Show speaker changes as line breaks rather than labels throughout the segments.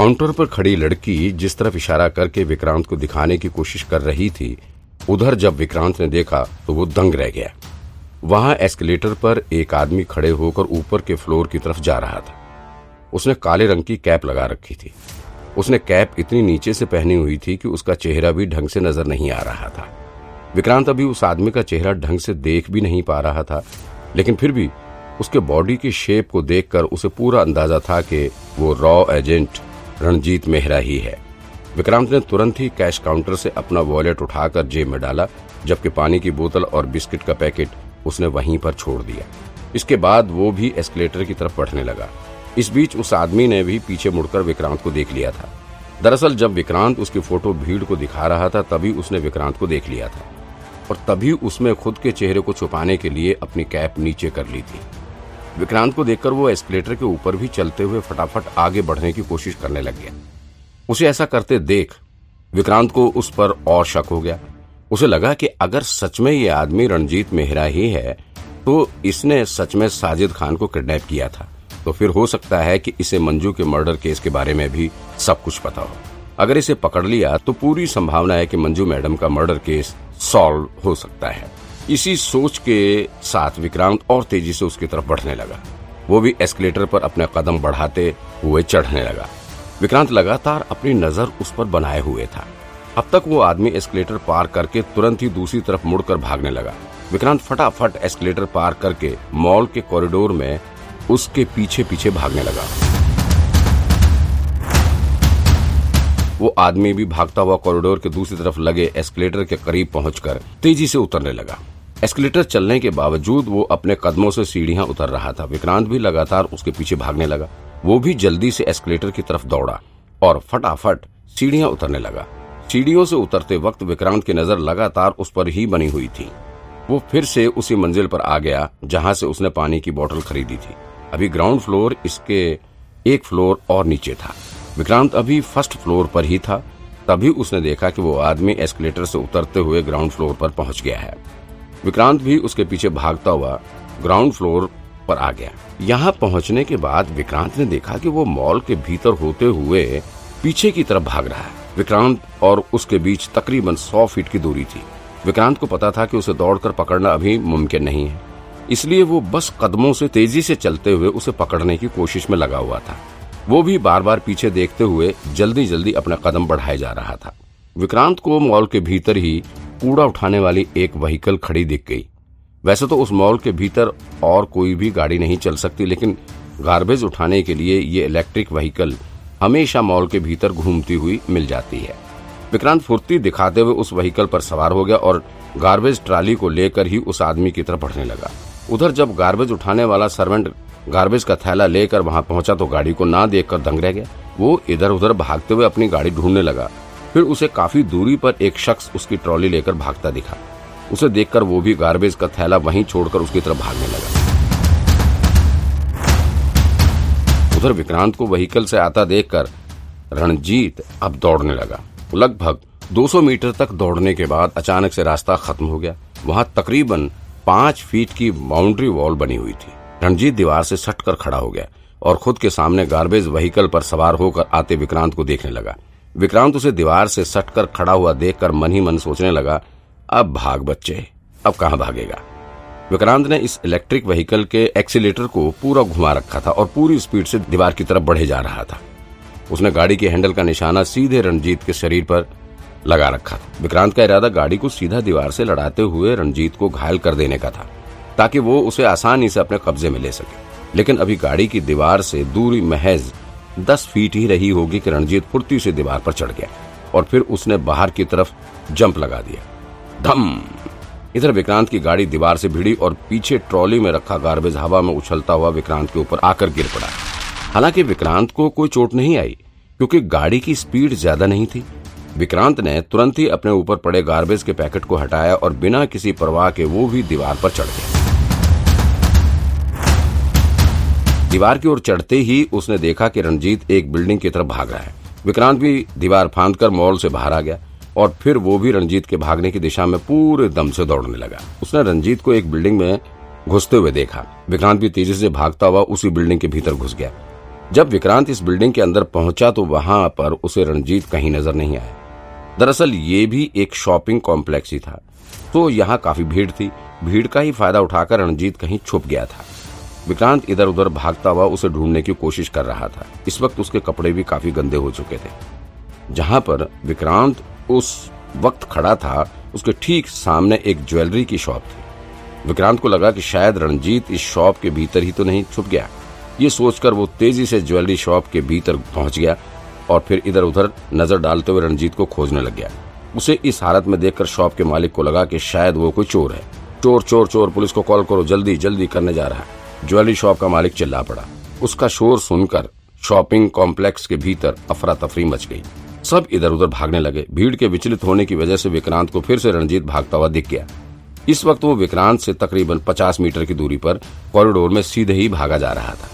Counter पर खड़ी लड़की जिस तरफ़ इशारा करके विक्रांत को दिखाने की कोशिश कर रही थी, उधर जब विक्रांत ने देखा तो वो दंग रह गया। वहाँ एस्केलेटर पर एक आदमी खड़े होकर ऊपर के फ्लोर की तरफ़ जा रहा था। उसने काले रंग की कैप लगा रखी थी। उसने कैप इतनी नीचे से पहनी हुई थी कि उसका चेहरा भी ढंग से नज़र नहीं आ रहा था। विक्रांत अभी उस आदमी का चेहरा ढंग से देख भी नहीं पा रहा था, लेकिन फिर भी उसके बॉडी की शेप को देखकर उसे पूरा अंदाज़ा था कि वो रॉ एजेंट रणजीत मेहरा ही है। विक्रांत ने तुरंत ही कैश काउंटर से अपना वॉलेट उठाकर जेब में डाला, जबकि पानी की बोतल और बिस्किट का पैकेट उसने वहीं पर छोड़ दिया। इसके बाद वो भी एस्केलेटर की तरफ़ बढ़ने लगा। इस बीच उस आदमी ने भी पीछे मुड़कर विक्रांत को देख लिया था। दरअसल जब विक्रांत उसकी फ़ोटो भीड़ को दिखा रहा था, तभी उसने विक्रांत को देख लिया था। और तभी उसमें खुद के चेहरे को छुपाने के लिए अपनी कैप नीचे कर ली थी। विक्रांत को देखकर वो एस्केलेटर के ऊपर भी चलते हुए फटाफट आगे बढ़ने की कोशिश करने लग गया। उसे ऐसा करते देख विक्रांत को उस पर और शक हो गया। उसे लगा कि अगर सच में ये आदमी रणजीत मेहरा ही है तो इसने सच में साजिद खान को किडनैप किया था। तो फिर हो सकता है कि इसे मंजू के मर्डर केस के बारे में भी सब कुछ पता हो। अगर इसे पकड़ लिया तो पूरी संभावना है कि मंजू मैडम का मर्डर केस सॉल्व हो सकता है। इसी सोच के साथ विक्रांत और तेज़ी से उसकी तरफ़ बढ़ने लगा। वो भी एस्केलेटर पर अपने कदम बढ़ाते हुए चढ़ने लगा। विक्रांत लगातार अपनी नज़र उस पर बनाए हुए था। अब तक वो आदमी एस्केलेटर पार करके तुरंत ही दूसरी तरफ़ मुड़कर भागने लगा। विक्रांत फटाफट एस्केलेटर पार करके मॉल के कॉरिडोर में उसके पीछे पीछे भागने लगा। वो आदमी भी भागता हुआ कॉरिडोर के दूसरी तरफ़ लगे एस्केलेटर के करीब पहुंचकर तेज़ी से उतरने लगा। एस्केलेटर चलने के बावजूद वो अपने कदमों से सीढ़ियाँ उतर रहा था। विक्रांत भी लगातार उसके पीछे भागने लगा। वो भी जल्दी से एस्केलेटर की तरफ़ दौड़ा और फटाफट सीढ़ियाँ उतरने लगा। सीढ़ियों से उतरते वक्त विक्रांत की नज़र लगातार उस पर ही बनी हुई थी। वो फिर से उसी मंजिल पर आ गया, जहाँ से उसने पानी की बोतल खरीदी थी। अभी ग्राउंड फ्लोर इसके एक फ्लोर और नीचे था। विक्रांत अभी फ़र्स्ट फ्लोर पर ही था। तभी उसने देखा कि वो आदमी एस्केलेटर से उतरते हुए ग्राउंड फ्लोर पर पहुँच गया है। विक्रांत भी उसके पीछे भागता हुआ ग्राउंड फ्लोर पर आ गया। यहाँ पहुँचने के बाद विक्रांत ने देखा कि वो मॉल के भीतर होते हुए पीछे की तरफ़ भाग रहा है। विक्रांत और उसके बीच तकरीबन सौ फीट की दूरी थी। विक्रांत को पता था कि उसे दौड़कर पकड़ना अभी मुमकिन नहीं है। इसलिए वो बस कदमों से तेज़ी से चलते हुए उसे पकड़ने की कोशिश में लगा हुआ था। वो भी बार बार पीछे देखते हुए जल्दी जल्दी अपना कदम बढ़ाए जा रहा था। विक्रांत को मॉल के भीतर ही कूड़ा उठाने वाली एक व्हीकल खड़ी दिख गई। वैसे तो उस मॉल के भीतर और कोई भी गाड़ी नहीं चल सकती, लेकिन गार्बेज उठाने के लिए ये इलेक्ट्रिक व्हीकल हमेशा मॉल के भीतर घूमती हुई मिल जाती है। विक्रांत फुर्ती दिखाते हुए उस व्हीकल पर सवार हो गया और गार्बेज ट्राली को लेकर ही उस आदमी की तरफ़ बढ़ने लगा। उधर जब गार्बेज उठाने वाला सर्वेंट गार्बेज का थैला लेकर वहाँ पहुँचा तो गाड़ी को ना देखकर दंग रह गया। वो इधर उधर भागते हुए अपनी गाड़ी ढूँढने लगा। फिर उसे काफ़ी दूरी पर एक शख्स उसकी ट्रॉली लेकर भागता दिखा। उसे देखकर वो भी गार्बेज का थैला वहीं छोड़कर उसकी तरफ़ भागने लगा। उधर विक्रांत को व्हीकल से आता देखकर रणजीत अब दौड़ने लगा। लगभग 200 मीटर तक दौड़ने के बाद अचानक से रास्ता खत्म हो गया। वहाँ तकरीबन पाँच फीट की बाउंड्री वॉल बनी हुई थी। रणजीत दीवार से सटकर खड़ा हो गया और खुद के सामने गार्बेज व्हीकल पर सवार होकर आते विक्रांत को देखने लगा। विक्रांत उसे दीवार से सटकर खड़ा हुआ देखकर मन ही मन सोचने लगा, अब भाग बच्चे, अब कहाँ भागेगा? विक्रांत ने इस इलेक्ट्रिक व्हीकल के एक्सीटर को पूरा घुमा रखा था और पूरी स्पीड से दीवार की तरफ़ बढ़े जा रहा था। उसने गाड़ी के हैंडल का निशाना सीधे रणजीत के शरीर पर लगा रखा था। विक्रांत का इरादा गाड़ी को सीधा दीवार से लड़ाते हुए रणजीत को घायल कर देने का था, ताकि वो उसे आसानी से अपने कब्जे में ले सके। लेकिन अभी गाड़ी की दीवार से दूरी महज दस फीट ही रही होगी कि रणजीत फुर्ती से दीवार पर चढ़ गया और फिर उसने बाहर की तरफ़ जंप लगा दिया। धम! इधर विक्रांत की गाड़ी दीवार से भिड़ी और पीछे ट्रॉली में रखा गार्बेज हवा में उछलता हुआ विक्रांत के ऊपर आकर गिर पड़ा। हालाँकि विक्रांत को कोई चोट नहीं आई, क्योंकि गाड़ी की स्पीड ज़्यादा नहीं थी। विक्रांत ने तुरंत ही अपने ऊपर पड़े गार्बेज के पैकेट को हटाया और बिना किसी परवाह के वो भी दीवार पर चढ़ गया। दीवार की ओर चढ़ते ही उसने देखा कि रणजीत एक बिल्डिंग की तरफ़ भाग रहा है। विक्रांत भी दीवार फांद कर मॉल से बाहर आ गया और फिर वो भी रंजीत के भागने की दिशा में पूरे दम से दौड़ने लगा। उसने रंजीत को एक बिल्डिंग में घुसते हुए देखा। विक्रांत भी तेज़ी से भागता हुआ उसी बिल्डिंग के भीतर घुस गया। जब विक्रांत इस बिल्डिंग के अंदर पहुँचा तो वहाँ पर उसे रणजीत कहीं नज़र नहीं आया। दरअसल ये भी एक शॉपिंग कॉम्प्लेक्स ही था। तो यहाँ काफ़ी भीड़ थी। भीड़ का ही फ़ायदा उठाकर रणजीत कहीं छुप गया था। विक्रांत इधर उधर भागता हुआ उसे ढूँढने की कोशिश कर रहा था। इस वक्त उसके कपड़े भी काफ़ी गंदे हो चुके थे। जहाँ पर विक्रांत उस वक्त खड़ा था, उसके ठीक सामने एक ज्वेलरी की शॉप थी। विक्रांत को लगा कि शायद रणजीत इस शॉप के भीतर ही तो नहीं छुप गया। ये सोचकर वो तेज़ी से ज्वेलरी शॉप के भीतर पहुँच गया और फिर इधर उधर नज़र डालते हुए रणजीत को खोजने लग गया। उसे इस हालत में देखकर शॉप के मालिक को लगा कि शायद वो कोई चोर है। चोर चोर चोर, पुलिस को कॉल करो, जल्दी जल्दी करने जा रहा है। ज्वेलरी शॉप का मालिक चिल्ला पड़ा। उसका शोर सुनकर शॉपिंग कॉम्प्लेक्स के भीतर अफरा तफरी मच गई। सब इधर उधर भागने लगे। भीड़ के विचलित होने की वजह से विक्रांत को फिर से रणजीत भागता हुआ दिख गया। इस वक्त वो विक्रांत से तकरीबन 50 मीटर की दूरी पर कॉरिडोर में सीधे ही भागा जा रहा था।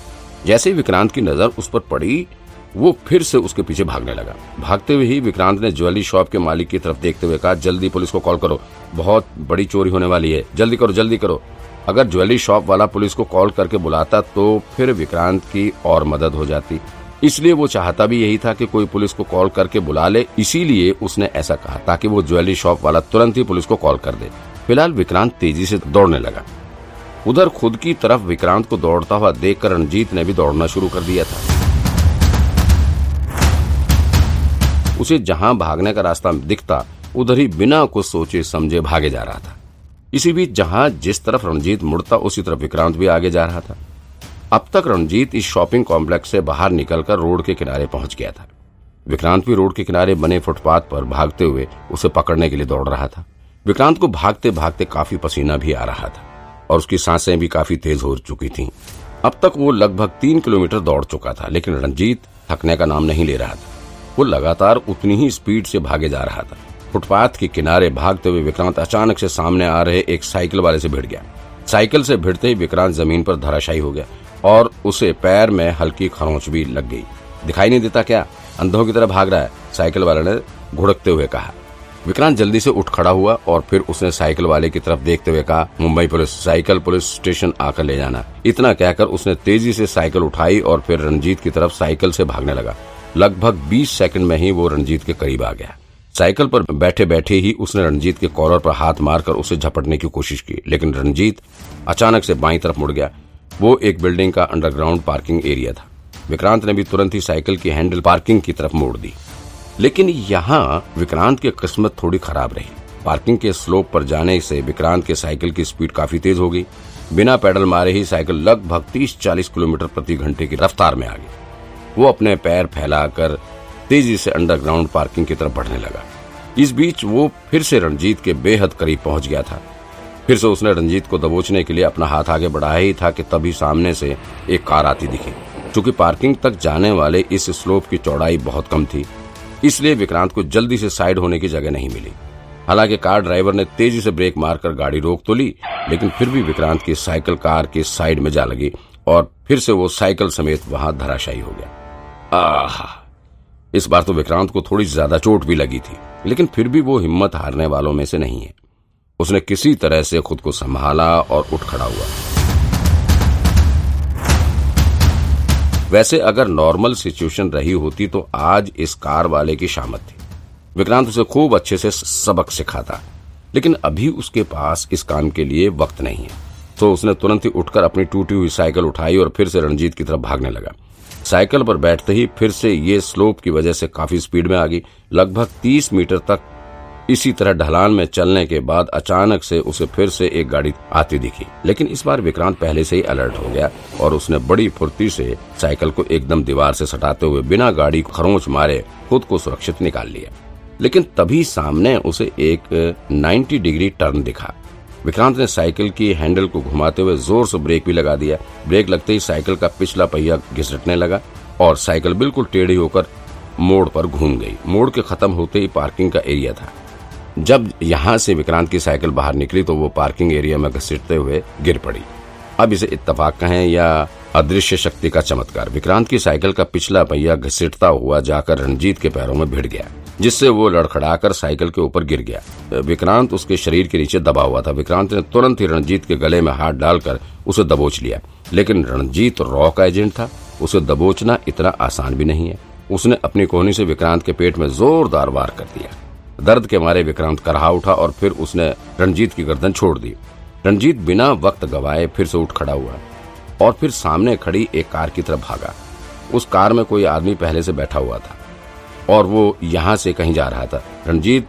जैसे ही विक्रांत की नज़र उस पर पड़ी, वो फिर से उसके पीछे भागने लगा। भागते हुए ही विक्रांत ने ज्वेलरी शॉप के मालिक की तरफ़ देखते हुए कहा, जल्दी पुलिस को कॉल करो। बहुत बड़ी चोरी होने वाली है। जल्दी करो जल्दी करो। अगर ज्वेलरी शॉप वाला पुलिस को कॉल करके बुलाता तो फिर विक्रांत की और मदद हो जाती। इसलिए वो चाहता भी यही था कि कोई पुलिस को कॉल करके बुला ले, इसीलिए उसने ऐसा कहा, ताकि वो ज्वेलरी शॉप वाला तुरंत ही पुलिस को कॉल कर दे। फ़िलहाल विक्रांत तेज़ी से दौड़ने लगा। उधर खुद की तरफ़ विक्रांत को दौड़ता हुआ देखकर रणजीत ने भी दौड़ना शुरू कर दिया था। उसे जहाँ भागने का रास्ता दिखता, उधर ही बिना कुछ सोचे समझे भागे जा रहा था। इसी बीच जहाँ जिस तरफ़ रणजीत मुड़ता, उसी तरफ़ विक्रांत भी आगे जा रहा था। अब तक रणजीत इस शॉपिंग कॉम्प्लेक्स से बाहर निकलकर रोड के किनारे पहुँच गया था। विक्रांत भी रोड के किनारे बने फुटपाथ पर भागते हुए उसे पकड़ने के लिए दौड़ रहा था। विक्रांत को भागते भागते काफ़ी पसीना भी आ रहा था और उसकी साँसें भी काफ़ी तेज हो चुकी थीं। अब तक वो लगभग तीन किलोमीटर दौड़ चुका था, लेकिन रणजीत थकने का नाम नहीं ले रहा था। वो लगातार उतनी ही स्पीड से भागे जा रहा था। फुटपाथ के किनारे भागते हुए विक्रांत अचानक से सामने आ रहे एक साइकिल वाले से भिड़ गया। साइकिल से भिड़ते ही विक्रांत ज़मीन पर धराशायी हो गया और उसे पैर में हल्की खरोंच भी लग गई। दिखाई नहीं देता क्या? अंधों की तरह भाग रहा है, साइकिल वाले ने घुड़कते हुए कहा। विक्रांत जल्दी से उठ खड़ा हुआ और फिर उसने साइकिल वाले की तरफ़ देखते हुए कहा, Mumbai police, cycle police station आकर ले जाना। इतना कहकर उसने तेज़ी से साइकिल उठाई और फिर रंजीत की तरफ़ साइकिल से भागने लगा। लगभग 20 सेकंड में ही वो रंजीत के करीब आ गया। साइकिल पर बैठे बैठे ही उसने रणजीत के कॉलर पर हाथ मारकर उसे झपटने की कोशिश की, लेकिन रणजीत अचानक से बाई तरफ़ मुड़ गया। वो एक बिल्डिंग का अंडरग्राउंड पार्किंग एरिया था। विक्रांत ने भी तुरंत ही साइकिल की हैंडल पार्किंग की तरफ़ मोड़ दी। लेकिन यहाँ विक्रांत की किस्मत थोड़ी खराब रही। पार्किंग के स्लोप पर जाने से विक्रांत के साइकिल की स्पीड काफ़ी तेज हो गई। बिना पैडल मारे ही साइकिल लगभग 30-40 किलोमीटर प्रति घंटे की रफ्तार में आ गई। वो अपने पैर फैलाकर तेज़ी से अंडरग्राउंड पार्किंग की तरफ़ बढ़ने लगा। इस बीच वो फिर से रणजीत के बेहद करीब पहुँच गया था। फिर से उसने रंजीत को दबोचने के लिए अपना हाथ आगे बढ़ाया ही था कि तभी सामने से एक कार आती दिखी। चूँकि पार्किंग तक जाने वाले इस स्लोप की चौड़ाई बहुत कम थी, इसलिए विक्रांत को जल्दी से साइड होने की जगह नहीं मिली। हालाँकि कार ड्राइवर ने तेज़ी से ब्रेक मारकर गाड़ी रोक तो ली, लेकिन फिर भी विक्रांत की साइकिल कार के साइड में जा लगी और फिर से वो साइकिल समेत वहाँ धराशायी हो गया। आह! इस बार तो विक्रांत को थोड़ी ज़्यादा चोट भी लगी थी, लेकिन फिर भी वो हिम्मत हारने वालों में से नहीं है। उसने किसी तरह से खुद को संभाला और उठ खड़ा हुआ। वैसे अगर नॉर्मल सिचुएशन रही होती तो आज इस कार वाले की शामत थी। विक्रांत उसे खूब अच्छे से सबक सिखाता, लेकिन अभी उसके पास इस काम के लिए वक्त नहीं है। तो उसने तुरंत ही उठकर अपनी टूटी हुई साइकिल उठाई और फिर से रणजीत की तरफ़ भागने लगा। साइकिल पर बैठते ही फिर से ये स्लोप की वजह से काफ़ी स्पीड में आ गई। लगभग तीस मीटर तक इसी तरह ढलान में चलने के बाद अचानक से उसे फिर से एक गाड़ी आती दिखी। लेकिन इस बार विक्रांत पहले से ही अलर्ट हो गया और उसने बड़ी फुर्ती से साइकिल को एकदम दीवार से सटाते हुए बिना गाड़ी खरोंच मारे खुद को सुरक्षित निकाल लिया। लेकिन तभी सामने उसे एक 90 डिग्री टर्न दिखा। विक्रांत ने साइकिल की हैंडल को घुमाते हुए ज़ोर से ब्रेक भी लगा दिया। ब्रेक लगते ही साइकिल का पिछला पहिया घिसटने लगा और साइकिल बिल्कुल टेढ़ी होकर मोड़ पर घूम गई। मोड़ के खत्म होते ही पार्किंग का एरिया था। जब यहाँ से विक्रांत की साइकिल बाहर निकली तो वो पार्किंग एरिया में घसीटते हुए गिर पड़ी। अब इसे इत्तेफाक कहें या अदृश्य शक्ति का चमत्कार। विक्रांत की साइकिल का पिछला पहिया घसीटता हुआ जाकर रणजीत के पैरों में भिड़ गया। जिससे वो लड़खड़ाकर साइकिल के ऊपर गिर गया। विक्रांत उसके शरीर के नीचे दबा हुआ था। विक्रांत ने तुरंत ही रणजीत के गले में हाथ डालकर उसे दबोच लिया। लेकिन रणजीत रॉ का एजेंट था। उसे दबोचना इतना आसान भी नहीं है। उसने अपनी कोहनी से विक्रांत के पेट में जोरदार वार कर दिया। दर्द के मारे विक्रांत करहा उठा और फिर उसने रणजीत की गर्दन छोड़ दी। रणजीत बिना वक्त गवाए फिर से उठ खड़ा हुआ और फिर सामने खड़ी एक कार की तरफ़ भागा। उस कार में कोई आदमी पहले से बैठा हुआ था। और वो यहाँ से कहीं जा रहा था। रणजीत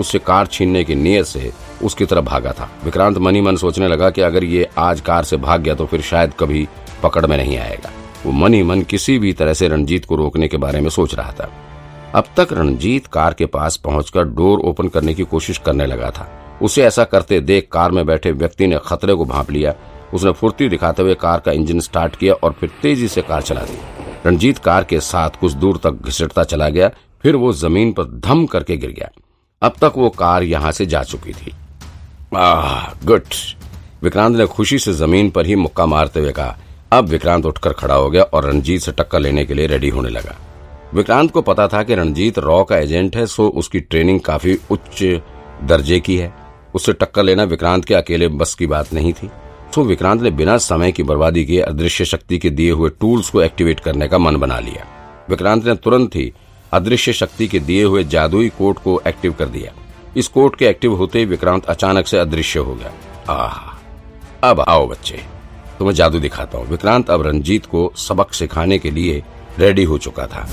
उससे कार छीनने की नीयत से उसकी तरफ़ भागा था। विक्रांत मनी मन सोचने लगा कि अगर ये आज कार से भाग गया तो फिर शायद कभी पकड़ में नहीं आएगा। वो मनी मन किसी भी तरह से रणजीत को रोकने के बारे में सोच रहा था। अब तक रणजीत कार के पास पहुंचकर डोर ओपन करने की कोशिश करने लगा था। उसे ऐसा करते देख कार में बैठे व्यक्ति ने खतरे को भांप लिया। उसने फुर्ती दिखाते हुए कार का इंजन स्टार्ट किया और फिर तेज़ी से कार चला दी। रणजीत कार के साथ कुछ दूर तक घिसटता चला गया, फिर वो ज़मीन पर धम करके गिर गया। अब तक वो कार यहाँ से जा चुकी थी। आह, गुड। विक्रांत ने खुशी से ज़मीन पर ही मुक्का मारते हुए कहा। अब विक्रांत उठकर खड़ा हो गया और रणजीत से टक्कर लेने के लिए रेडी होने लगा। विक्रांत को पता था कि रणजीत रॉ का एजेंट है, सो उसकी ट्रेनिंग काफ़ी उच्च दर्जे की है। उससे टक्कर लेना विक्रांत के अकेले बस की बात नहीं थी। तो विक्रांत ने बिना समय की बर्बादी किए अदृश्य शक्ति के दिए हुए टूल्स को एक्टिवेट करने का मन बना लिया। विक्रांत ने तुरंत ही अदृश्य शक्ति के दिए हुए जादुई कोट को एक्टिव कर दिया। इस कोट के एक्टिव होते ही विक्रांत अचानक से अदृश्य हो गया। आह, अब आओ बच्चे, तुम्हें जादू दिखाता हूँ। विक्रांत अब रंजीत को सबक सिखाने के लिए रेडी हो चुका था।